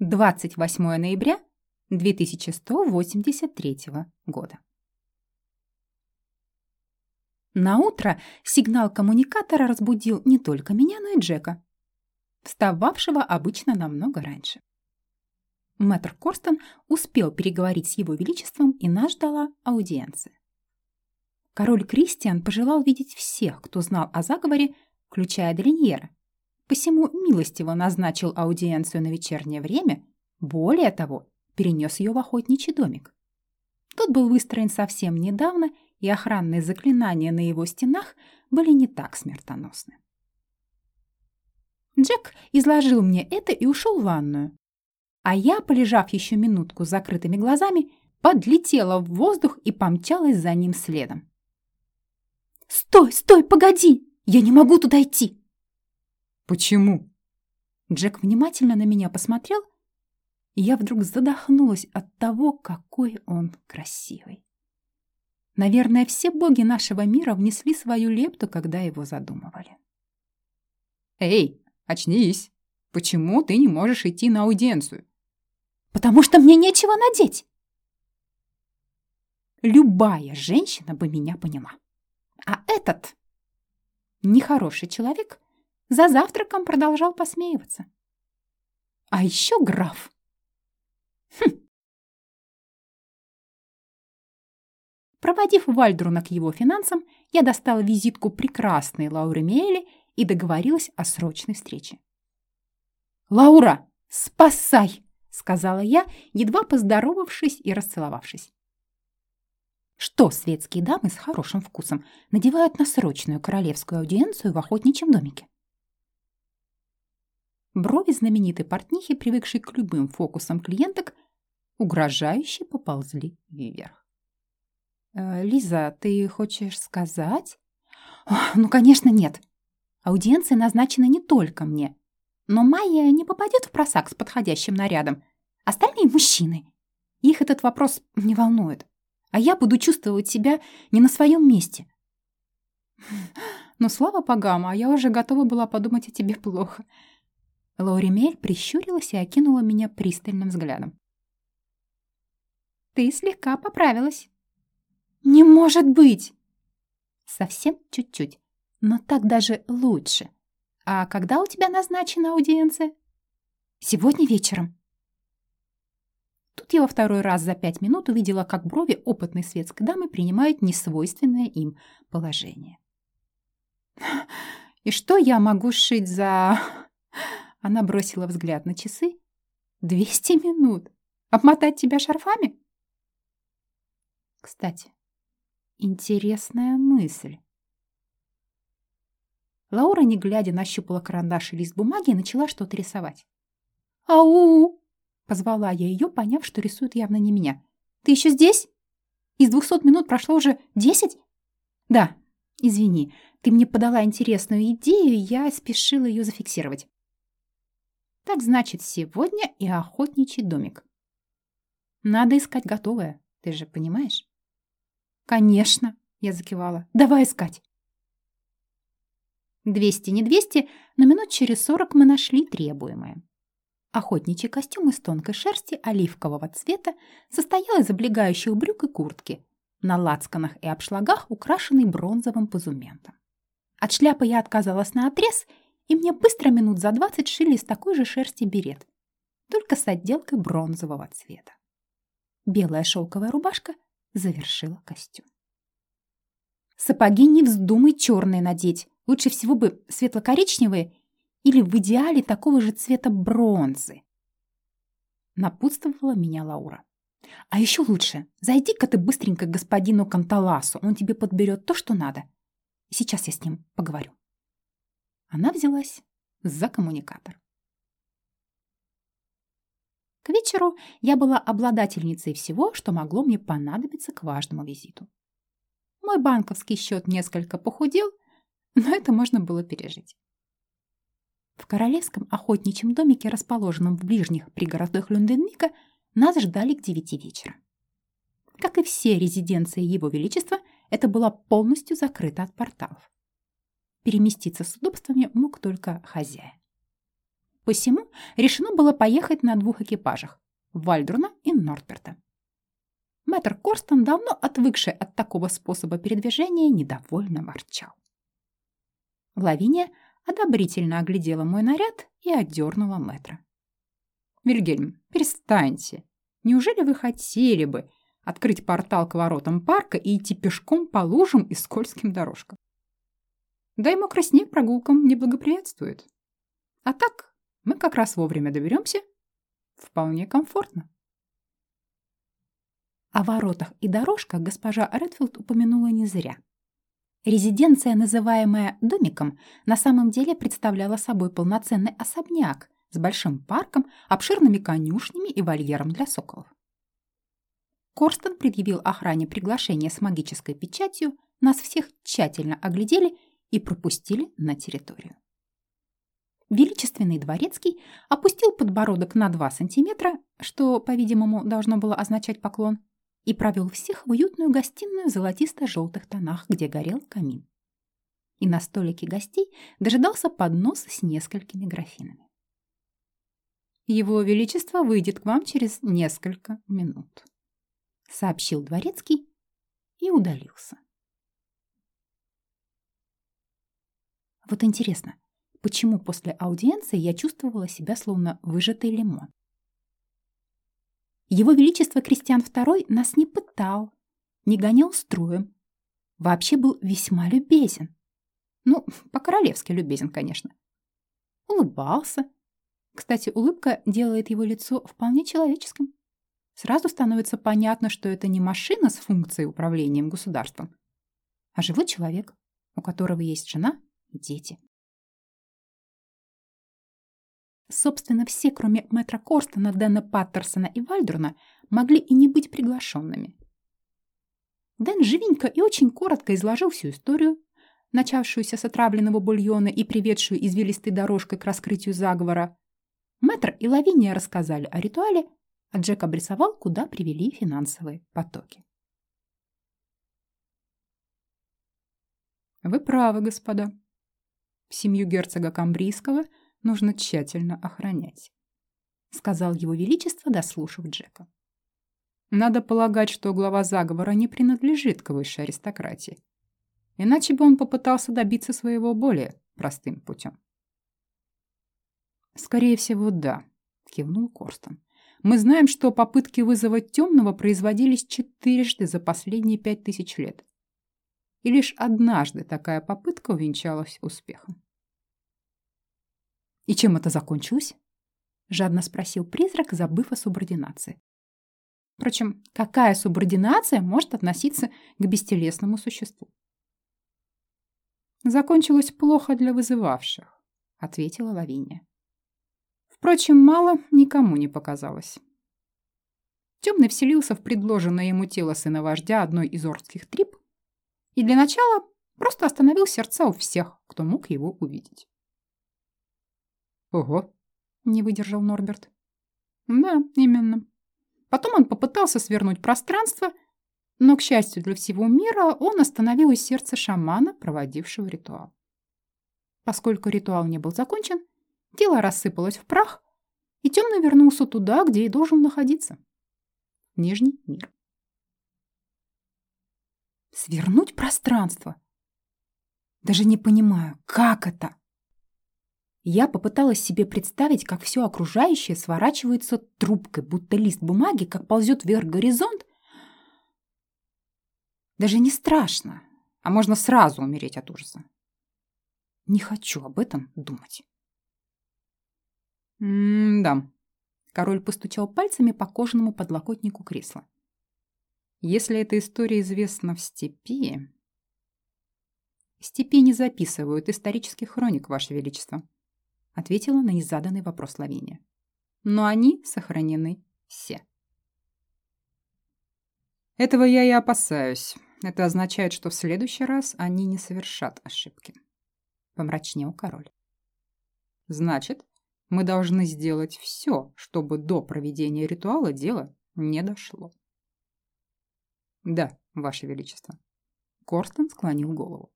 28 ноября 2183 года. На утро сигнал коммуникатора разбудил не только меня, но и Джека, встававшего обычно намного раньше. Мэтр Корстон успел переговорить с его величеством, и нас ждала аудиенция. Король Кристиан пожелал видеть всех, кто знал о заговоре, включая Делиньера, посему милостиво назначил аудиенцию на вечернее время, более того, перенес ее в охотничий домик. Тот был выстроен совсем недавно, и охранные заклинания на его стенах были не так смертоносны. Джек изложил мне это и ушел в ванную. А я, полежав еще минутку с закрытыми глазами, подлетела в воздух и помчалась за ним следом. «Стой, стой, погоди! Я не могу туда идти!» «Почему?» Джек внимательно на меня посмотрел, и я вдруг задохнулась от того, какой он красивый. Наверное, все боги нашего мира внесли свою лепту, когда его задумывали. «Эй, очнись! Почему ты не можешь идти на аудиенцию?» «Потому что мне нечего надеть!» Любая женщина бы меня поняла. А этот нехороший человек за завтраком продолжал посмеиваться. А еще граф. Хм. Проводив Вальдруна к его финансам, я достала визитку прекрасной Лауры Мейли и договорилась о срочной встрече. «Лаура, спасай!» — сказала я, едва поздоровавшись и расцеловавшись. Что светские дамы с хорошим вкусом надевают на срочную королевскую аудиенцию в охотничьем домике? Брови знаменитой портнихи, привыкшей к любым фокусам клиенток, угрожающе поползли вверх. «Э, «Лиза, ты хочешь сказать?» «Ну, конечно, нет. Аудиенция назначена не только мне. Но Майя не попадет в просак с подходящим нарядом. Остальные мужчины. Их этот вопрос не волнует а я буду чувствовать себя не на своем месте. Но слава богам, а я уже готова была подумать о тебе плохо. Лори Мель прищурилась и окинула меня пристальным взглядом. Ты слегка поправилась. Не может быть! Совсем чуть-чуть, но так даже лучше. А когда у тебя назначена аудиенция? Сегодня вечером. Тут я во второй раз за пять минут увидела, как брови опытной светской дамы принимают несвойственное им положение. «И что я могу шить за...» Она бросила взгляд на часы. «Двести минут? Обмотать тебя шарфами?» Кстати, интересная мысль. Лаура, не глядя, нащупала карандаш и лист бумаги и начала что-то рисовать. «Ау!» Позвала я ее, поняв, что рисует явно не меня. «Ты еще здесь? Из двухсот минут прошло уже десять?» «Да, извини, ты мне подала интересную идею, и я спешила ее зафиксировать». «Так значит, сегодня и охотничий домик». «Надо искать готовое, ты же понимаешь?» «Конечно», — я закивала. «Давай искать». Двести не двести, но минут через сорок мы нашли требуемое. Охотничий костюм из тонкой шерсти оливкового цвета состоял из облегающих брюк и куртки, на лацканах и обшлагах, украшенный бронзовым позументом. От шляпы я отказалась на отрез, и мне быстро минут за двадцать шили из такой же шерсти берет, только с отделкой бронзового цвета. Белая шелковая рубашка завершила костюм. Сапоги не вздумай черные надеть, лучше всего бы светло-коричневые или в идеале такого же цвета бронзы. Напутствовала меня Лаура. А еще лучше, зайди-ка ты быстренько к господину Канталасу, он тебе подберет то, что надо. Сейчас я с ним поговорю. Она взялась за коммуникатор. К вечеру я была обладательницей всего, что могло мне понадобиться к важному визиту. Мой банковский счет несколько похудел, но это можно было пережить. В королевском охотничьем домике, расположенном в ближних пригородах Люнденмика, нас ждали к девяти вечера. Как и все резиденции Его Величества, это была полностью закрыта от порталов. Переместиться с удобствами мог только хозяин. Посему решено было поехать на двух экипажах – Вальдруна и Нортберта. Мэтр Корстон, давно отвыкший от такого способа передвижения, недовольно ворчал. Лавиния одобрительно оглядела мой наряд и отдернула мэтра. «Вильгельм, перестаньте. Неужели вы хотели бы открыть портал к воротам парка и идти пешком по лужам и скользким дорожкам? Да и мокрый снег прогулкам не благоприятствует. А так мы как раз вовремя доберемся. Вполне комфортно». О воротах и дорожках госпожа Редфилд упомянула не зря. Резиденция, называемая домиком, на самом деле представляла собой полноценный особняк с большим парком, обширными конюшнями и вольером для соколов. Корстон предъявил охране приглашение с магической печатью, нас всех тщательно оглядели и пропустили на территорию. Величественный дворецкий опустил подбородок на 2 сантиметра, что, по-видимому, должно было означать поклон, и провел всех в уютную гостиную в золотисто-желтых тонах, где горел камин. И на столике гостей дожидался поднос с несколькими графинами. «Его Величество выйдет к вам через несколько минут», — сообщил дворецкий и удалился. Вот интересно, почему после аудиенции я чувствовала себя словно выжатый лимон? Его Величество Кристиан II нас не пытал, не гонял строем. Вообще был весьма любезен. Ну, по-королевски любезен, конечно. Улыбался. Кстати, улыбка делает его лицо вполне человеческим. Сразу становится понятно, что это не машина с функцией управления государством, а живой человек, у которого есть жена дети. Собственно, все, кроме мэтра Корстона, Дэна Паттерсона и Вальдруна, могли и не быть приглашенными. Дэн живенько и очень коротко изложил всю историю, начавшуюся с отравленного бульона и приведшую извилистой дорожкой к раскрытию заговора. Мэтр и Лавиния рассказали о ритуале, а Джек обрисовал, куда привели финансовые потоки. Вы правы, господа. Семью герцога Камбрийского – нужно тщательно охранять», — сказал его величество, дослушав Джека. «Надо полагать, что глава заговора не принадлежит к высшей аристократии. Иначе бы он попытался добиться своего более простым путем». «Скорее всего, да», — кивнул Корстон. «Мы знаем, что попытки вызвать темного производились четырежды за последние пять тысяч лет. И лишь однажды такая попытка увенчалась успехом. «И чем это закончилось?» — жадно спросил призрак, забыв о субординации. Впрочем, какая субординация может относиться к бестелесному существу? «Закончилось плохо для вызывавших», — ответила Лавиния. Впрочем, мало никому не показалось. Темный вселился в предложенное ему тело сына вождя одной из ордских трип и для начала просто остановил сердца у всех, кто мог его увидеть. «Ого!» — не выдержал Норберт. «Да, именно. Потом он попытался свернуть пространство, но, к счастью для всего мира, он остановил из сердца шамана, проводившего ритуал. Поскольку ритуал не был закончен, тело рассыпалось в прах, и темный вернулся туда, где и должен находиться. Нижний мир. Свернуть пространство? Даже не понимаю, как это? Я попыталась себе представить, как все окружающее сворачивается трубкой, будто лист бумаги, как ползет вверх горизонт. Даже не страшно, а можно сразу умереть от ужаса. Не хочу об этом думать. «М-да», — король постучал пальцами по кожаному подлокотнику кресла. «Если эта история известна в степи...» «Степи не записывают исторических хроник, Ваше Величество», ответила на незаданный вопрос Лавиния. Но они сохранены все. Этого я и опасаюсь. Это означает, что в следующий раз они не совершат ошибки. Помрачнел король. Значит, мы должны сделать все, чтобы до проведения ритуала дело не дошло. Да, Ваше Величество. Корстен склонил голову.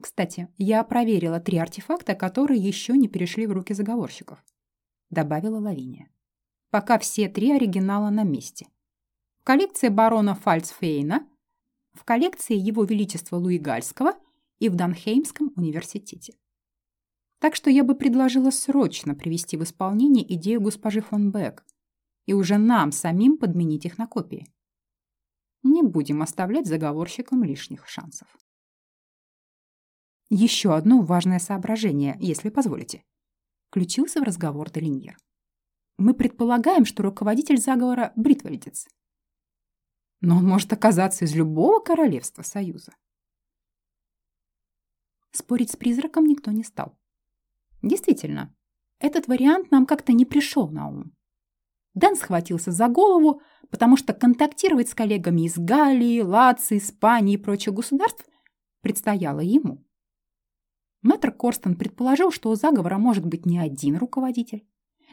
Кстати, я проверила три артефакта, которые еще не перешли в руки заговорщиков. Добавила Лавиния. Пока все три оригинала на месте. В коллекции барона Фальцфейна, в коллекции Его Величества Луи Гальского и в Данхеймском университете. Так что я бы предложила срочно привести в исполнение идею госпожи фон Бек и уже нам самим подменить их на копии. Не будем оставлять заговорщикам лишних шансов. Еще одно важное соображение, если позволите. Включился в разговор Долиньер. Мы предполагаем, что руководитель заговора – бритвальдец. Но он может оказаться из любого королевства Союза. Спорить с призраком никто не стал. Действительно, этот вариант нам как-то не пришел на ум. Дэн схватился за голову, потому что контактировать с коллегами из Галлии, Лации, Испании и прочих государств предстояло ему. Мэтр Корстон предположил, что у заговора может быть не один руководитель.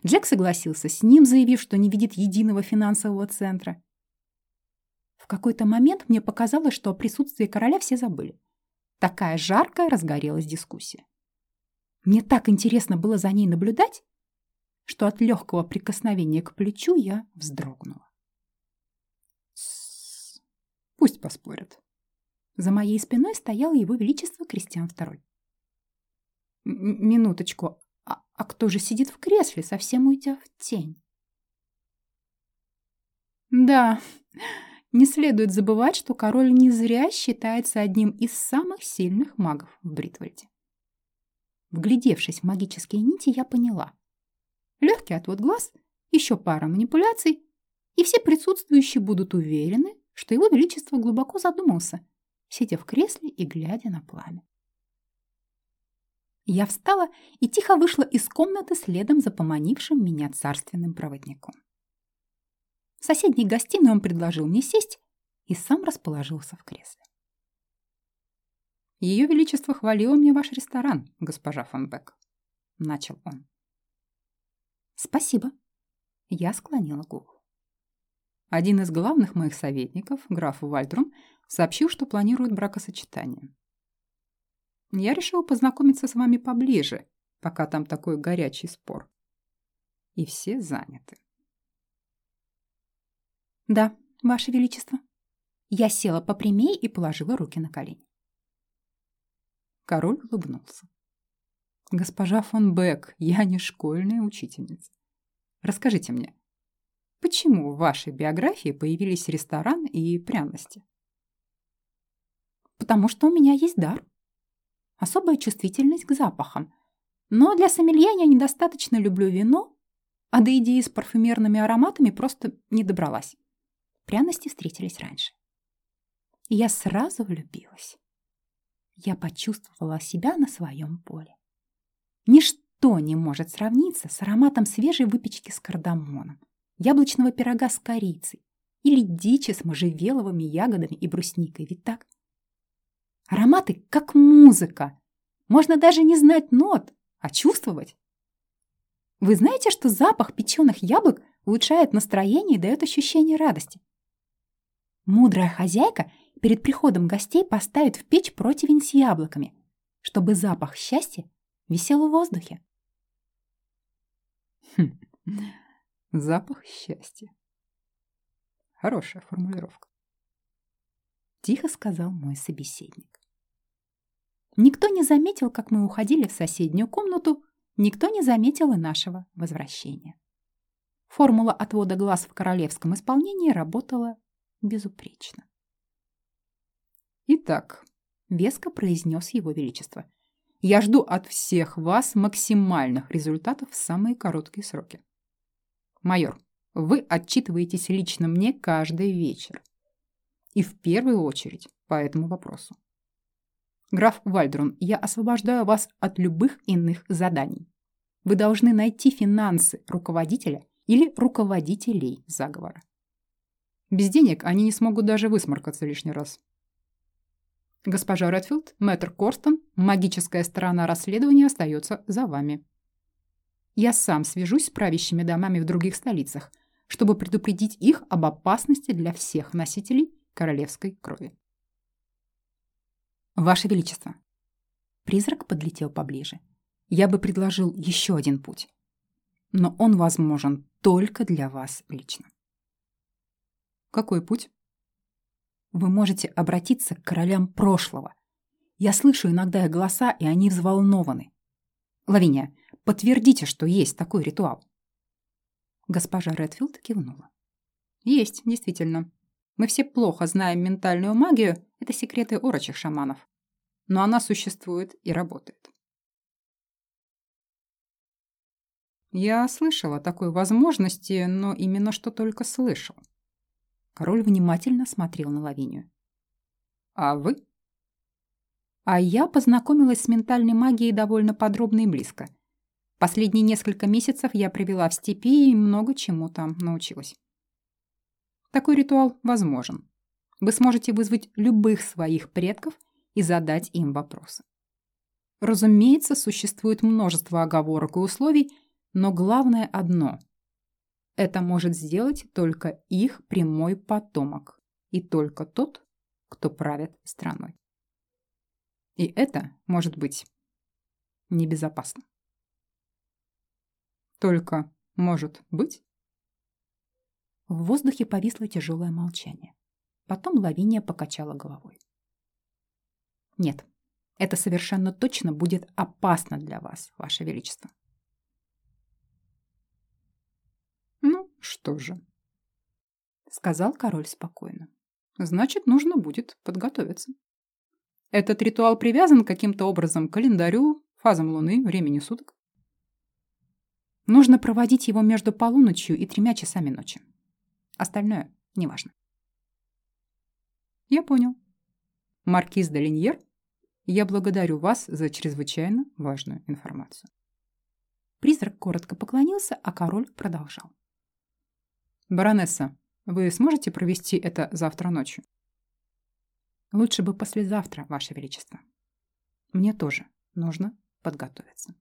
Джек согласился с ним, заявив, что не видит единого финансового центра. В какой-то момент мне показалось, что о присутствии короля все забыли. Такая жаркая разгорелась дискуссия. Мне так интересно было за ней наблюдать, что от легкого прикосновения к плечу я вздрогнула. Пусть поспорят. За моей спиной стоял его величество Кристиан II. Минуточку, а, а кто же сидит в кресле, совсем уйдя в тень? Да, не следует забывать, что король не зря считается одним из самых сильных магов в Бритвальде. Вглядевшись в магические нити, я поняла. Легкий отвод глаз, еще пара манипуляций, и все присутствующие будут уверены, что его величество глубоко задумался, сидя в кресле и глядя на пламя. Я встала и тихо вышла из комнаты следом за поманившим меня царственным проводником. В соседней гостиной он предложил мне сесть и сам расположился в кресле. «Ее Величество хвалило мне ваш ресторан, госпожа фон Бек», — начал он. «Спасибо», — я склонила голову. Один из главных моих советников, граф Вальтрум, сообщил, что планирует бракосочетание. Я решил познакомиться с вами поближе, пока там такой горячий спор. И все заняты. «Да, Ваше Величество». Я села попрямее и положила руки на колени. Король улыбнулся. «Госпожа фон Бек, я не школьная учительница. Расскажите мне, почему в вашей биографии появились ресторан и пряности?» «Потому что у меня есть дар. Особая чувствительность к запахам. Но для сомелье я недостаточно люблю вино, а до идеи с парфюмерными ароматами просто не добралась пряности встретились раньше. И я сразу влюбилась. Я почувствовала себя на своем поле. Ничто не может сравниться с ароматом свежей выпечки с кардамоном, яблочного пирога с корицей или дичи с можжевеловыми ягодами и брусникой. Ведь так? Ароматы как музыка. Можно даже не знать нот, а чувствовать. Вы знаете, что запах печеных яблок улучшает настроение и дает ощущение радости? Мудрая хозяйка перед приходом гостей поставит в печь противень с яблоками, чтобы запах счастья висел в воздухе. Хм. Запах счастья. Хорошая формулировка. Тихо сказал мой собеседник. Никто не заметил, как мы уходили в соседнюю комнату, никто не заметил и нашего возвращения. Формула отвода глаз в королевском исполнении работала безупречно. «Итак», — веско произнес его величество, «я жду от всех вас максимальных результатов в самые короткие сроки. Майор, вы отчитываетесь лично мне каждый вечер. И в первую очередь по этому вопросу. Граф Вальдрон, я освобождаю вас от любых иных заданий. Вы должны найти финансы руководителя или руководителей заговора. Без денег они не смогут даже высморкаться лишний раз. Госпожа Редфилд, мэтр Корстон, магическая сторона расследования остается за вами. Я сам свяжусь с правящими домами в других столицах, чтобы предупредить их об опасности для всех носителей королевской крови. Ваше Величество, Призрак подлетел поближе. Я бы предложил еще один путь. Но он возможен только для вас лично. Какой путь? Вы можете обратиться к королям прошлого. Я слышу иногда их голоса, и они взволнованы. Лавиния, подтвердите, что есть такой ритуал. Госпожа Редфилд кивнула. Есть, действительно. Мы все плохо знаем ментальную магию, это секреты орочих шаманов. Но она существует и работает. Я слышал о такой возможности, но именно что только слышал. Король внимательно смотрел на Лавинию. А вы? А я познакомилась с ментальной магией довольно подробно и близко. Последние несколько месяцев я провела в степи и много чему там научилась. Такой ритуал возможен. Вы сможете вызвать любых своих предков и задать им вопросы. Разумеется, существует множество оговорок и условий, но главное одно. Это может сделать только их прямой потомок и только тот, кто правит страной. И это может быть небезопасно. Только может быть? В воздухе повисло тяжелое молчание. Потом Лавиния покачала головой. Нет, это совершенно точно будет опасно для вас, Ваше Величество. Ну, что же, сказал король спокойно. Значит, нужно будет подготовиться. Этот ритуал привязан каким-то образом к календарю, фазам Луны, времени суток. Нужно проводить его между полуночью и тремя часами ночи. Остальное неважно. Я понял. Маркиз де Линьер, я благодарю вас за чрезвычайно важную информацию. Призрак коротко поклонился, а король продолжал. Баронесса, вы сможете провести это завтра ночью? Лучше бы послезавтра, Ваше Величество. Мне тоже нужно подготовиться.